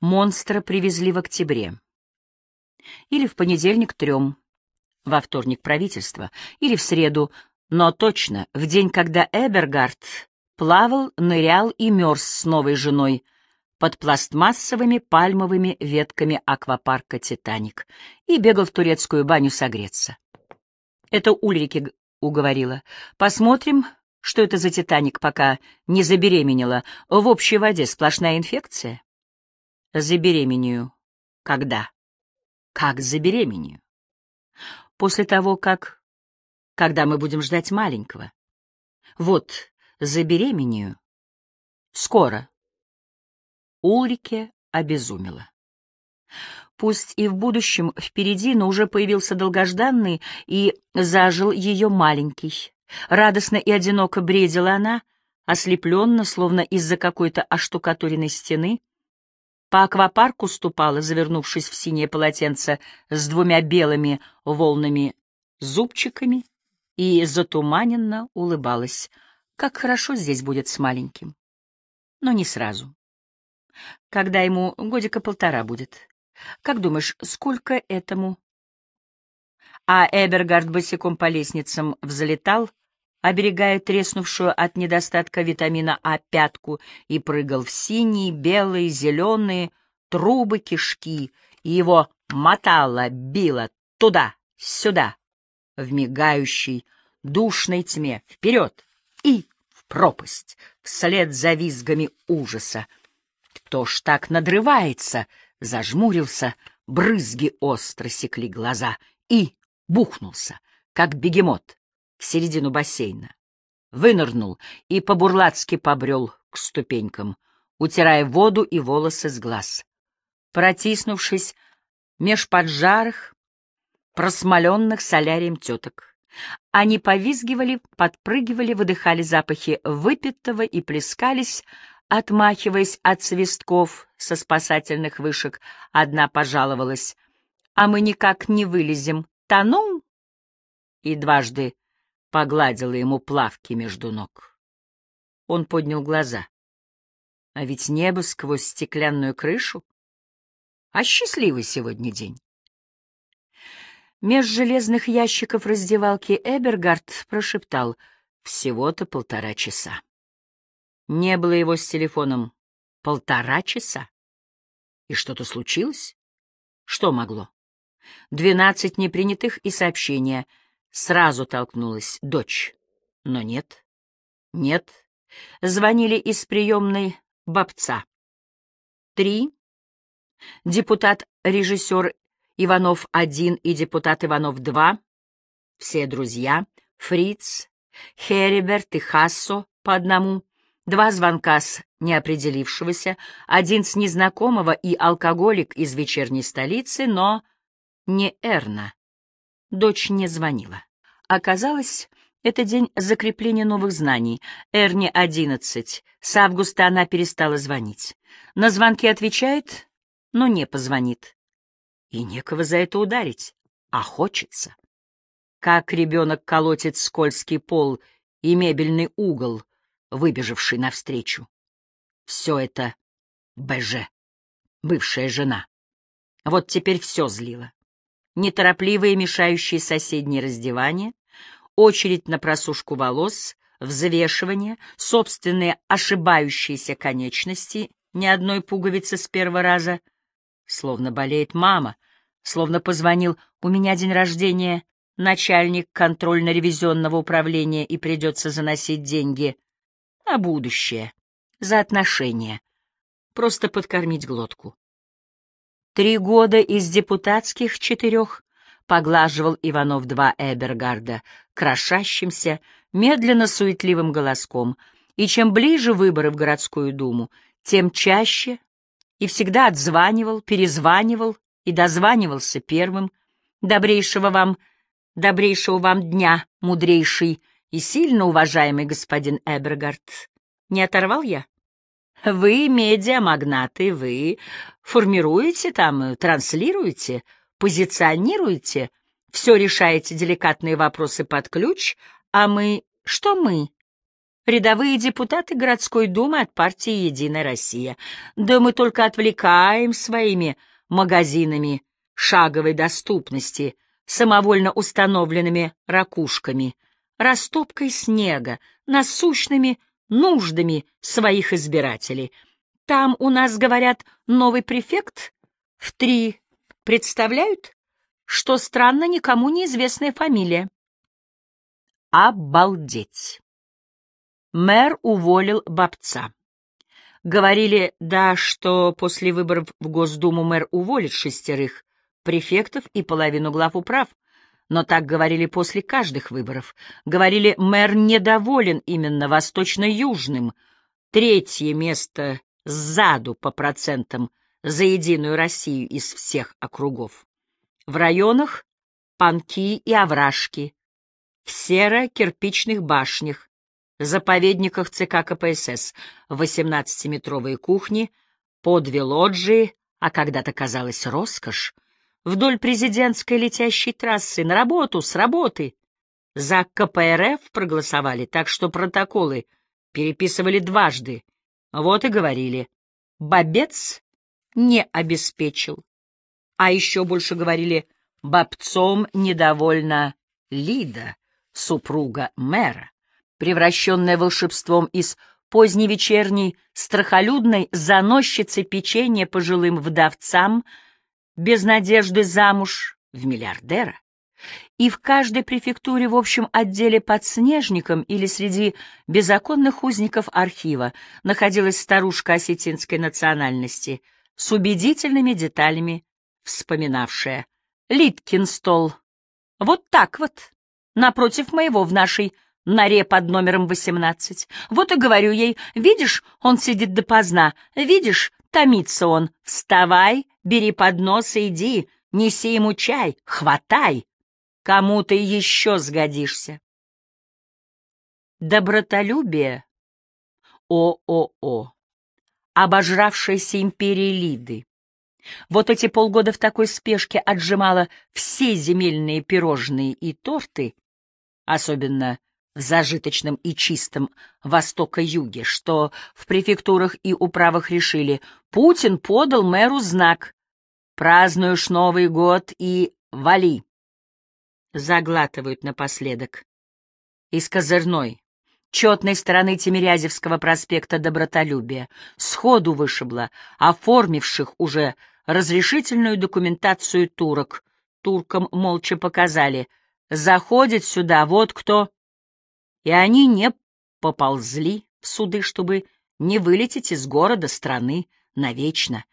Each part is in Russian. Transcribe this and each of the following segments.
Монстра привезли в октябре. Или в понедельник трем, во вторник правительство, или в среду, но точно в день, когда Эбергард плавал, нырял и мерз с новой женой под пластмассовыми пальмовыми ветками аквапарка «Титаник» и бегал в турецкую баню согреться. Это Ульрике уговорила. Посмотрим, что это за «Титаник», пока не забеременела. В общей воде сплошная инфекция. Забеременею. Когда? Как забеременею? После того, как... Когда мы будем ждать маленького. Вот, забеременею. Скоро. Ульрике обезумела. Пусть и в будущем впереди, но уже появился долгожданный и зажил ее маленький. Радостно и одиноко бредила она, ослепленно, словно из-за какой-то оштукатуренной стены. По аквапарку ступала, завернувшись в синее полотенце с двумя белыми волнами зубчиками, и затуманенно улыбалась. Как хорошо здесь будет с маленьким. Но не сразу. Когда ему годика полтора будет. Как думаешь, сколько этому? А Эбергард босиком по лестницам взлетал, оберегая треснувшую от недостатка витамина А пятку, и прыгал в синие, белые, зеленые трубы кишки, и его мотало, било туда, сюда, в мигающей, душной тьме, вперед и в пропасть, вслед за визгами ужаса. Кто ж так надрывается? Зажмурился, брызги остро секли глаза и бухнулся, как бегемот, к середину бассейна. Вынырнул и по-бурлацки побрел к ступенькам, утирая воду и волосы с глаз. Протиснувшись меж поджарых, просмоленных солярием теток, они повизгивали, подпрыгивали, выдыхали запахи выпитого и плескались, отмахиваясь от свистков со спасательных вышек. Одна пожаловалась, а мы никак не вылезем, тонул. И дважды погладила ему плавки между ног. Он поднял глаза. А ведь небо сквозь стеклянную крышу. А счастливый сегодня день. Меж железных ящиков раздевалки Эбергард прошептал «Всего-то полтора часа». Не было его с телефоном полтора часа. И что-то случилось? Что могло? Двенадцать непринятых и сообщения. Сразу толкнулась дочь. Но нет. Нет. Звонили из приемной бабца. Три. Депутат-режиссер Иванов-1 и депутат Иванов-2, все друзья, Фриц, Хериберт и Хассо по одному, два звонка с неопределившегося, один с незнакомого и алкоголик из вечерней столицы, но не Эрна. Дочь не звонила. Оказалось, это день закрепления новых знаний. Эрне одиннадцать. С августа она перестала звонить. На звонки отвечает, но не позвонит и некого за это ударить, а хочется. Как ребенок колотит скользкий пол и мебельный угол, выбежавший навстречу. Все это БЖ, бывшая жена. Вот теперь все злило. Неторопливые мешающие соседние раздевания, очередь на просушку волос, взвешивание, собственные ошибающиеся конечности, ни одной пуговицы с первого раза — Словно болеет мама, словно позвонил «У меня день рождения, начальник контрольно-ревизионного управления, и придется заносить деньги. А будущее? За отношения. Просто подкормить глотку». Три года из депутатских четырех поглаживал Иванов-2 Эбергарда крошащимся, медленно-суетливым голоском, и чем ближе выборы в городскую думу, тем чаще и всегда отзванивал, перезванивал и дозванивался первым. Добрейшего вам, добрейшего вам дня, мудрейший и сильно уважаемый господин Эбергард. Не оторвал я? Вы, медиамагнаты, вы формируете там, транслируете, позиционируете, все решаете деликатные вопросы под ключ, а мы... Что мы? рядовые депутаты городской думы от партии «Единая Россия». Да мы только отвлекаем своими магазинами шаговой доступности, самовольно установленными ракушками, растопкой снега, насущными нуждами своих избирателей. Там у нас, говорят, новый префект в три представляют, что странно никому неизвестная фамилия. Обалдеть! Мэр уволил Бабца. Говорили, да, что после выборов в Госдуму мэр уволит шестерых префектов и половину глав управ, но так говорили после каждых выборов. Говорили, мэр недоволен именно восточно-южным. Третье место сзаду по процентам за Единую Россию из всех округов. В районах — панки и овражки, в серо-кирпичных башнях, заповедниках ЦК КПСС, 18-метровые кухни, по две лоджии, а когда-то казалось роскошь, вдоль президентской летящей трассы, на работу, с работы. За КПРФ проголосовали, так что протоколы переписывали дважды. Вот и говорили. Бобец не обеспечил. А еще больше говорили, бобцом недовольна Лида, супруга мэра, превращенная волшебством из поздневечерней страхолюдной заносчицы печенья пожилым вдовцам — без надежды замуж в миллиардера. И в каждой префектуре в общем отделе под снежником или среди беззаконных узников архива находилась старушка осетинской национальности с убедительными деталями, вспоминавшая «Литкин стол. Вот так вот, напротив моего в нашей норе под номером 18. Вот и говорю ей, видишь, он сидит допоздна, видишь, томится он, вставай, Бери поднос и иди, неси ему чай, хватай. Кому ты еще сгодишься. Добротолюбие ООО, обожравшаяся империи Лиды. Вот эти полгода в такой спешке отжимала все земельные пирожные и торты, особенно в зажиточном и чистом Востока-Юге, что в префектурах и управах решили, Путин подал мэру знак Празднуешь Новый год и вали. Заглатывают напоследок. Из козырной, четной стороны Тимирязевского проспекта Добротолюбия, сходу вышибла оформивших уже разрешительную документацию турок. Туркам молча показали. Заходит сюда вот кто. И они не поползли в суды, чтобы не вылететь из города, страны навечно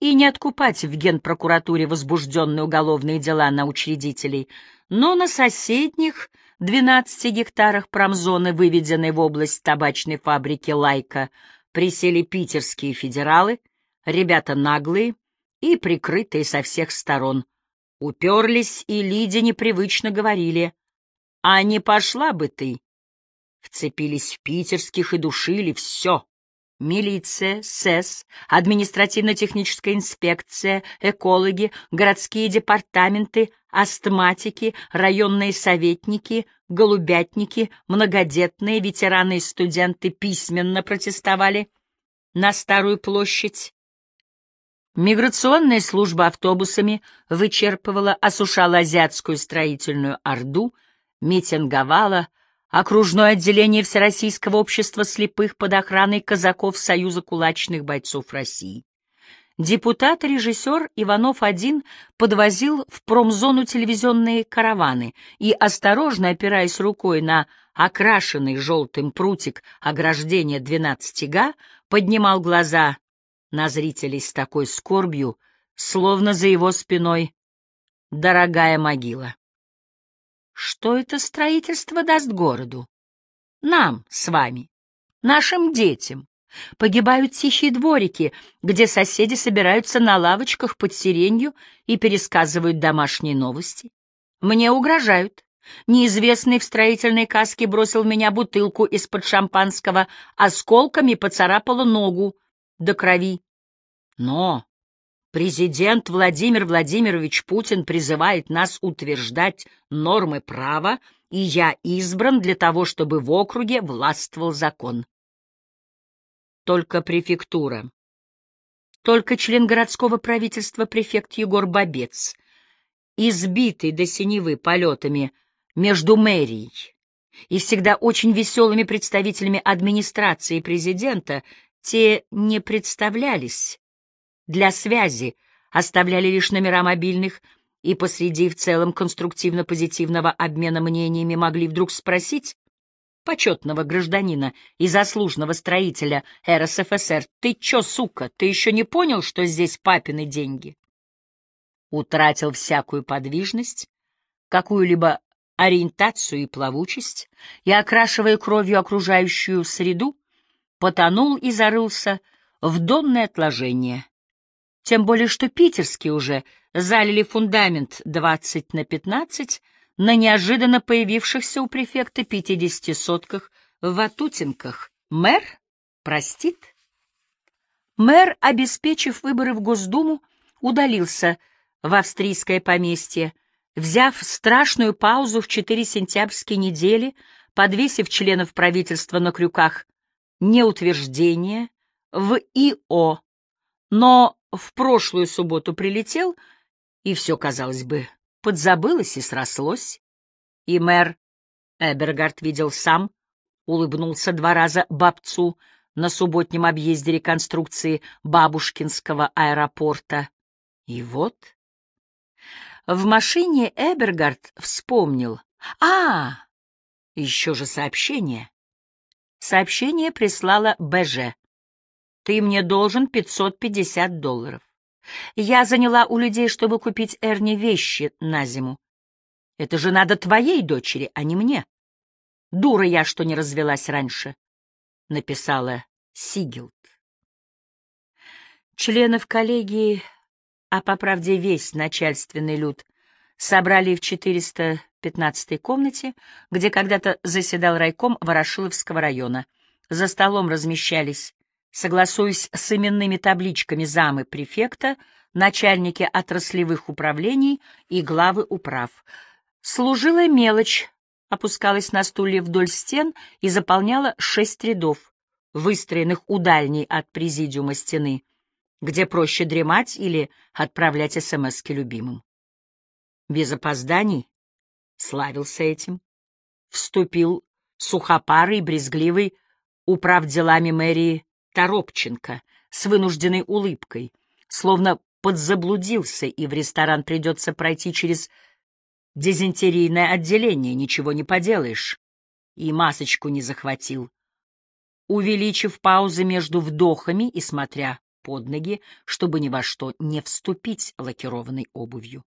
и не откупать в генпрокуратуре возбужденные уголовные дела на учредителей, но на соседних 12 гектарах промзоны, выведенной в область табачной фабрики «Лайка», присели питерские федералы, ребята наглые и прикрытые со всех сторон. Уперлись и Лиде непривычно говорили, «А не пошла бы ты!» Вцепились в питерских и душили все Милиция, СЭС, административно-техническая инспекция, экологи, городские департаменты, астматики, районные советники, голубятники, многодетные, ветераны и студенты письменно протестовали на Старую площадь. Миграционная служба автобусами вычерпывала, осушала азиатскую строительную орду, митинговала, окружное отделение Всероссийского общества слепых под охраной казаков Союза кулачных бойцов России. Депутат-режиссер Иванов-1 подвозил в промзону телевизионные караваны и, осторожно опираясь рукой на окрашенный желтым прутик ограждения 12 га, поднимал глаза на зрителей с такой скорбью, словно за его спиной дорогая могила. Что это строительство даст городу? Нам с вами, нашим детям. Погибают тихие дворики, где соседи собираются на лавочках под сиренью и пересказывают домашние новости. Мне угрожают. Неизвестный в строительной каске бросил в меня бутылку из-под шампанского, осколками поцарапала ногу до крови. Но Президент Владимир Владимирович Путин призывает нас утверждать нормы права и я избран для того, чтобы в округе властвовал закон. Только префектура, только член городского правительства префект Егор Бабец, избитый до синевы полетами между мэрией и всегда очень веселыми представителями администрации президента, те не представлялись. Для связи оставляли лишь номера мобильных и посреди в целом конструктивно-позитивного обмена мнениями могли вдруг спросить почетного гражданина и заслуженного строителя РСФСР, «Ты чё, сука, ты еще не понял, что здесь папины деньги?» Утратил всякую подвижность, какую-либо ориентацию и плавучесть, и, окрашивая кровью окружающую среду, потонул и зарылся в донное отложение. Тем более, что питерские уже залили фундамент 20 на 15 на неожиданно появившихся у префекта пятидесятисотках в Ватутинках. Мэр простит. Мэр, обеспечив выборы в Госдуму, удалился в австрийское поместье, взяв страшную паузу в четыре сентябрьские недели, подвесив членов правительства на крюках неутверждения в ИО, но в прошлую субботу прилетел, и все, казалось бы, подзабылось и срослось. И мэр Эбергард видел сам, улыбнулся два раза бабцу на субботнем объезде реконструкции Бабушкинского аэропорта. И вот... В машине Эбергард вспомнил. А, еще же сообщение. Сообщение прислала БЖ. Ты мне должен 550 долларов. Я заняла у людей, чтобы купить Эрни вещи на зиму. Это же надо твоей дочери, а не мне. Дура я, что не развелась раньше, — написала Сигилд. Членов коллегии, а по правде весь начальственный люд, собрали в 415-й комнате, где когда-то заседал райком Ворошиловского района. За столом размещались согласуясь с именными табличками замы префекта, начальники отраслевых управлений и главы управ. Служила мелочь, опускалась на стулья вдоль стен и заполняла шесть рядов, выстроенных у дальней от президиума стены, где проще дремать или отправлять СМСки любимым. Без опозданий славился этим. Вступил сухопарый, брезгливый, управ делами мэрии Торопченко с вынужденной улыбкой, словно подзаблудился, и в ресторан придется пройти через дизентерийное отделение, ничего не поделаешь. И масочку не захватил. Увеличив паузы между вдохами и смотря под ноги, чтобы ни во что не вступить лакированной обувью.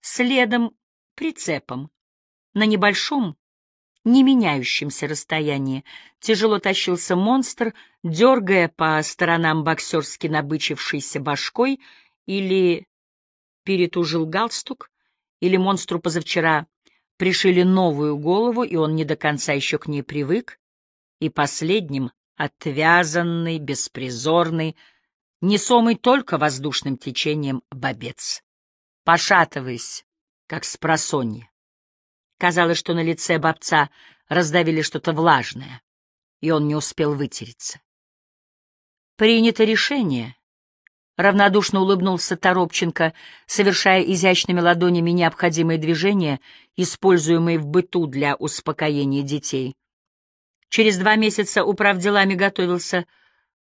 Следом, прицепом, на небольшом не меняющемся расстоянии. Тяжело тащился монстр, дергая по сторонам боксерски набычившейся башкой, или перетужил галстук, или монстру позавчера пришили новую голову, и он не до конца еще к ней привык, и последним — отвязанный, беспризорный, несомый только воздушным течением бобец. Пошатываясь, как с просонья, Казалось, что на лице бабца раздавили что-то влажное, и он не успел вытереться. «Принято решение», — равнодушно улыбнулся Торопченко, совершая изящными ладонями необходимые движения, используемые в быту для успокоения детей. Через два месяца управ делами готовился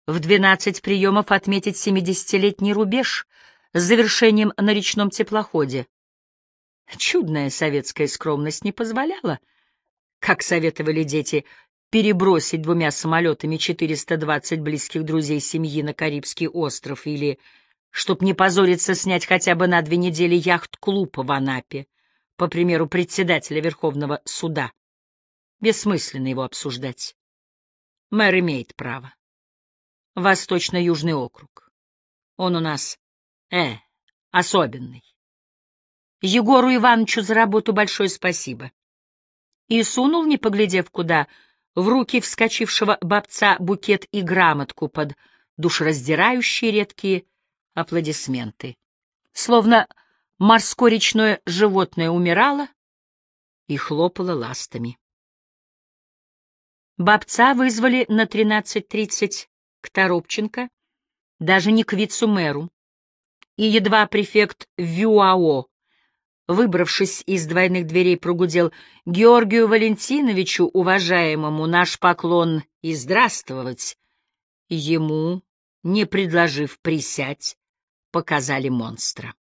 в двенадцать приемов отметить семидесятилетний рубеж с завершением на речном теплоходе. Чудная советская скромность не позволяла, как советовали дети, перебросить двумя самолетами 420 близких друзей семьи на Карибский остров или, чтоб не позориться, снять хотя бы на две недели яхт-клуб в Анапе, по примеру председателя Верховного суда. Бессмысленно его обсуждать. Мэр имеет право. Восточно-Южный округ. Он у нас, э, особенный. Егору Ивановичу за работу большое спасибо. И сунул, не поглядев куда, в руки вскочившего бабца букет и грамотку под душераздирающие редкие аплодисменты. Словно морское речное животное умирало, и хлопала ластами. Бабца вызвали на 13.30 к Торопченко, даже не к вицу-мэру, и едва префект Вюао, выбравшись из двойных дверей, прогудел Георгию Валентиновичу, уважаемому, наш поклон и здравствовать, ему, не предложив присядь, показали монстра.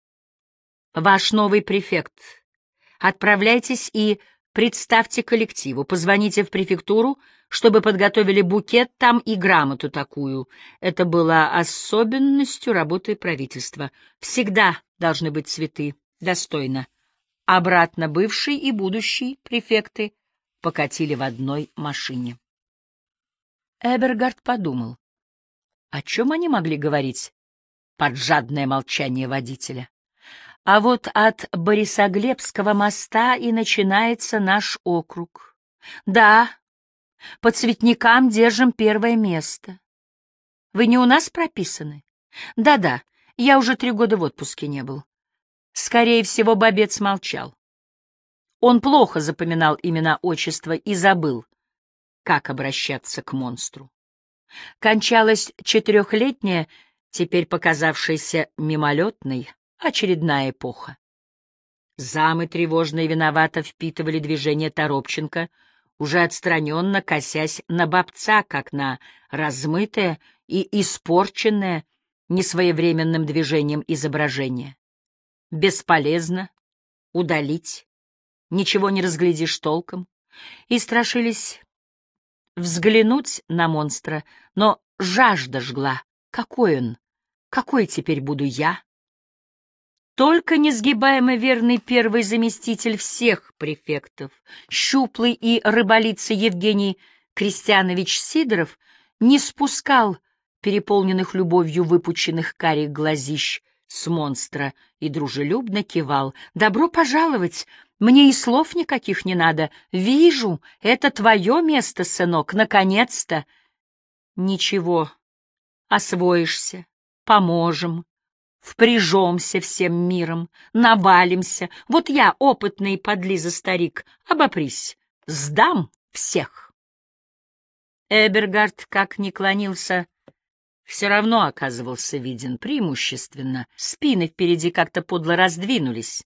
Ваш новый префект. Отправляйтесь и представьте коллективу, позвоните в префектуру, чтобы подготовили букет там и грамоту такую. Это было особенностью работы правительства. Всегда должны быть цветы. Достойно. Обратно бывший и будущий префекты покатили в одной машине. Эбергард подумал, о чем они могли говорить под жадное молчание водителя. А вот от Борисоглебского моста и начинается наш округ. Да, по цветникам держим первое место. Вы не у нас прописаны? Да-да, я уже три года в отпуске не был. Скорее всего, Бобец молчал. Он плохо запоминал имена отчества и забыл, как обращаться к монстру. Кончалась четырехлетняя, теперь показавшаяся мимолетной, очередная эпоха. Замы тревожно и виновато впитывали движение Торопченко — уже отстраненно косясь на бобца, как на размытое и испорченное несвоевременным движением изображение. Бесполезно удалить, ничего не разглядишь толком, и страшились взглянуть на монстра, но жажда жгла. Какой он? Какой теперь буду я? Только несгибаемо верный первый заместитель всех префектов, щуплый и рыболицый Евгений Крестьянович Сидоров, не спускал переполненных любовью выпученных карих глазищ с монстра и дружелюбно кивал. «Добро пожаловать! Мне и слов никаких не надо. Вижу, это твое место, сынок, наконец-то!» «Ничего, освоишься, поможем», Впряжемся всем миром, навалимся. Вот я, опытный подлиза старик, обопрись, сдам всех. Эбергард, как ни клонился, все равно оказывался виден преимущественно. Спины впереди как-то подло раздвинулись.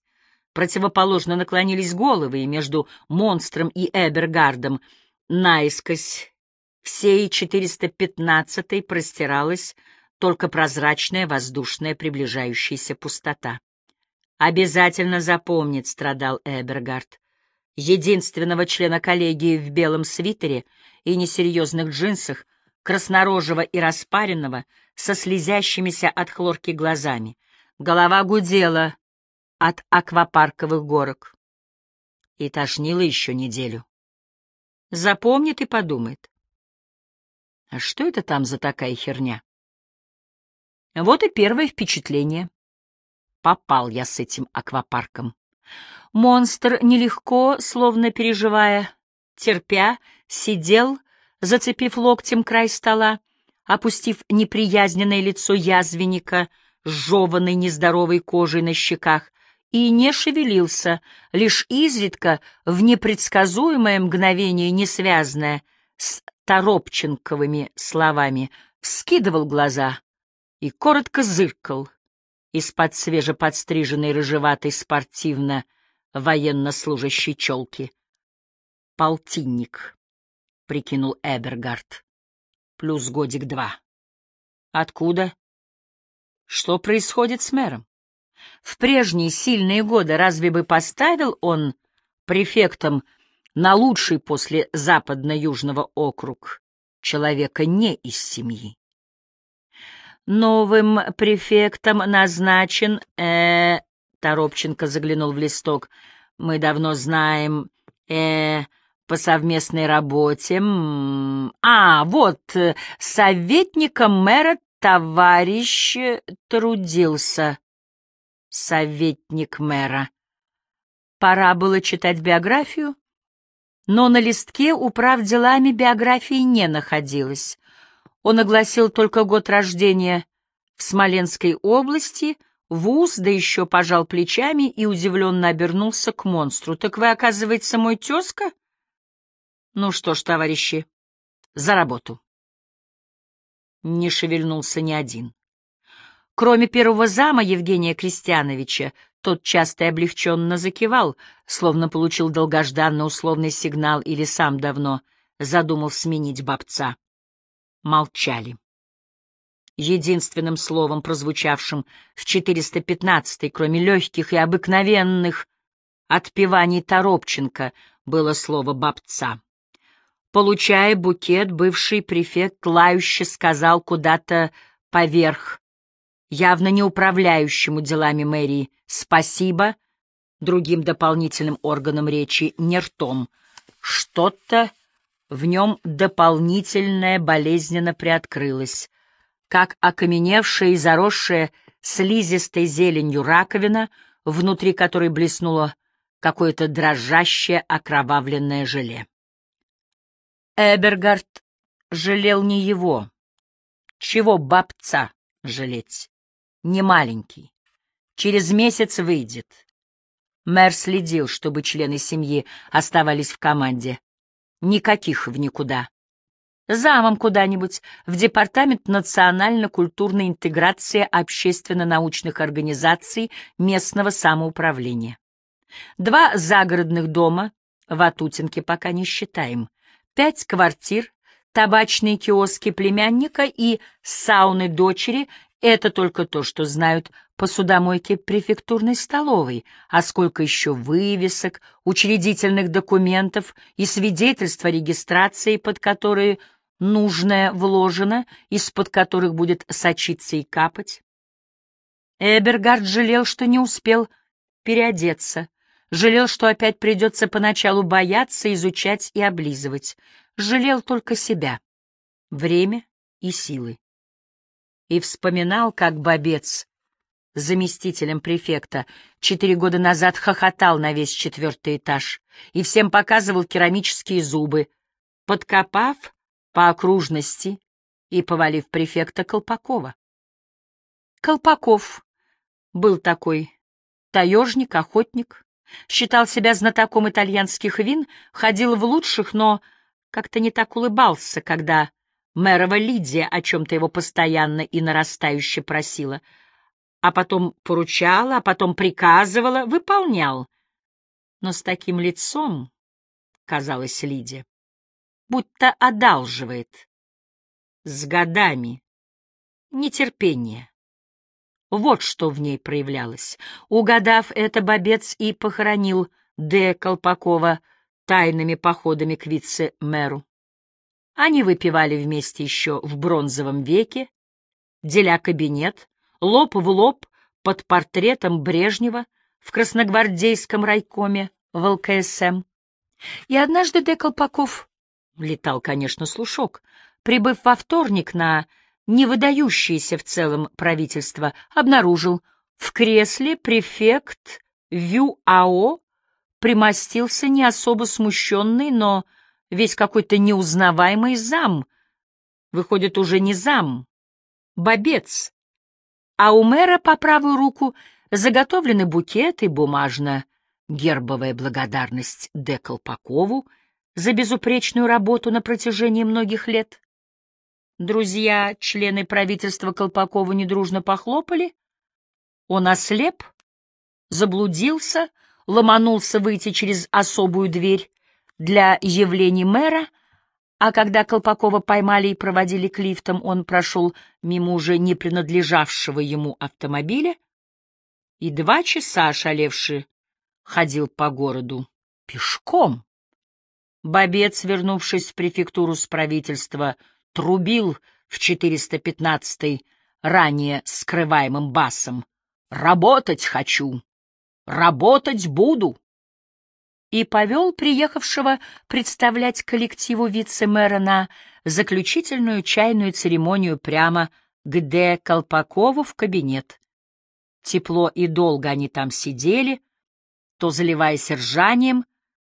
Противоположно наклонились головы, и между монстром и Эбергардом наискось всей 415-й простиралась только прозрачная воздушная приближающаяся пустота. «Обязательно запомнит», — страдал Эбергард, единственного члена коллегии в белом свитере и несерьезных джинсах, краснорожего и распаренного, со слезящимися от хлорки глазами. Голова гудела от аквапарковых горок. И тошнило еще неделю. Запомнит и подумает. А что это там за такая херня? Вот и первое впечатление. Попал я с этим аквапарком. Монстр нелегко, словно переживая, терпя, сидел, зацепив локтем край стола, опустив неприязненное лицо язвенника, сжеванной нездоровой кожей на щеках, и не шевелился, лишь изредка, в непредсказуемое мгновение, не связанное с торопченковыми словами, вскидывал глаза, и коротко зыркал из-под свежеподстриженной рыжеватой спортивно военнослужащей челки. «Полтинник», — прикинул Эбергард, — «плюс годик-два». «Откуда?» «Что происходит с мэром?» В прежние сильные годы разве бы поставил он префектом на лучший после западно-южного округ человека не из семьи? Новым префектом назначен... э Торопченко заглянул в листок. Мы давно знаем... э по совместной работе... А, вот, советником мэра товарищ трудился. Советник мэра. Пора было читать биографию, но на листке управ делами биографии не находилось. Он огласил только год рождения в Смоленской области в ус, да еще пожал плечами и удивленно обернулся к монстру. «Так вы, оказывается, мой тезка?» «Ну что ж, товарищи, за работу!» Не шевельнулся ни один. Кроме первого зама Евгения Крестьяновича, тот часто и облегченно закивал, словно получил долгожданный условный сигнал или сам давно задумал сменить бабца. Молчали. Единственным словом, прозвучавшим в 415-й, кроме легких и обыкновенных отпеваний Торопченко, было слово «бабца». Получая букет, бывший префект лающе сказал куда-то поверх, явно не управляющему делами мэрии, «спасибо», другим дополнительным органам речи не ртом. Что-то в нем дополнительное болезненно приоткрылось, как окаменевшая и заросшая слизистой зеленью раковина, внутри которой блеснуло какое-то дрожащее окровавленное желе. Эбергард жалел не его. Чего бабца жалеть? Не маленький. Через месяц выйдет. Мэр следил, чтобы члены семьи оставались в команде. Никаких в никуда. Замом куда-нибудь, в Департамент национально-культурной интеграции общественно-научных организаций местного самоуправления. Два загородных дома, в Атутинке пока не считаем, пять квартир, табачные киоски племянника и сауны дочери — это только то, что знают посудомойки префектурной столовой, а сколько еще вывесок, учредительных документов и свидетельств о регистрации, под которые нужное вложено, из-под которых будет сочиться и капать. Эбергард жалел, что не успел переодеться, жалел, что опять придется поначалу бояться, изучать и облизывать, жалел только себя, время и силы. И вспоминал, как бобец заместителем префекта, четыре года назад хохотал на весь четвертый этаж и всем показывал керамические зубы, подкопав по окружности и повалив префекта Колпакова. Колпаков был такой таежник, охотник, считал себя знатоком итальянских вин, ходил в лучших, но как-то не так улыбался, когда мэрова Лидия о чем-то его постоянно и нарастающе просила — а потом поручала, а потом приказывала, выполнял. Но с таким лицом, казалось Лиде, будто одалживает. С годами. Нетерпение. Вот что в ней проявлялось. Угадав это, бобец и похоронил Д. Колпакова тайными походами к вице-мэру. Они выпивали вместе еще в бронзовом веке, деля кабинет, лоб в лоб под портретом Брежнева в красногвардейском райкоме в ЛКСМ. И однажды Д. Колпаков, летал, конечно, слушок, прибыв во вторник на невыдающееся в целом правительство, обнаружил в кресле префект ВЮАО примостился не особо смущенный, но весь какой-то неузнаваемый зам. Выходит, уже не зам, бобец, а у мэра по правую руку заготовлены букет и бумажно-гербовая благодарность Д. Колпакову за безупречную работу на протяжении многих лет. Друзья, члены правительства Колпакова недружно похлопали. Он ослеп, заблудился, ломанулся выйти через особую дверь для явлений мэра — а когда Колпакова поймали и проводили к лифтам, он прошел мимо уже не принадлежавшего ему автомобиля и два часа ошалевший ходил по городу пешком. Бобец, вернувшись в префектуру с правительства, трубил в 415-й ранее скрываемым басом «Работать хочу! Работать буду!» и повел приехавшего представлять коллективу вице-мэра на заключительную чайную церемонию прямо к Д. Колпакову в кабинет. Тепло и долго они там сидели, то заливаясь ржанием,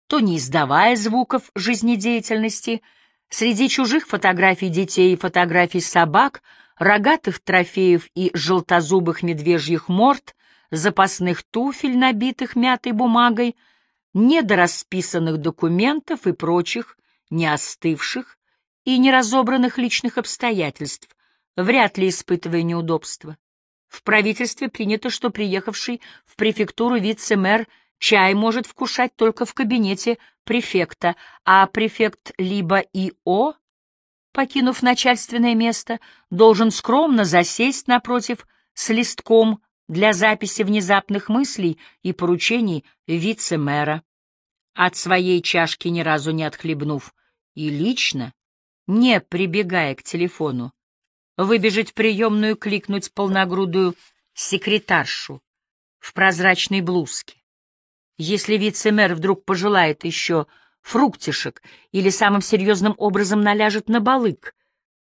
то не издавая звуков жизнедеятельности. Среди чужих фотографий детей и фотографий собак рогатых трофеев и желтозубых медвежьих морд, запасных туфель, набитых мятой бумагой, недорасписанных документов и прочих неостывших и неразобранных личных обстоятельств, вряд ли испытывая неудобства. В правительстве принято, что приехавший в префектуру вице-мэр чай может вкушать только в кабинете префекта, а префект либо ИО, покинув начальственное место, должен скромно засесть напротив с листком для записи внезапных мыслей и поручений вице-мэра, от своей чашки ни разу не отхлебнув, и лично, не прибегая к телефону, выбежать в приемную, кликнуть полногрудую секретаршу в прозрачной блузке. Если вице-мэр вдруг пожелает еще фруктишек или самым серьезным образом наляжет на балык,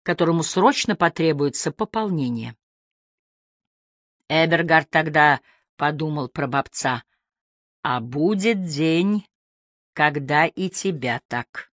которому срочно потребуется пополнение. Эбергард тогда подумал про бобца, а будет день, когда и тебя так.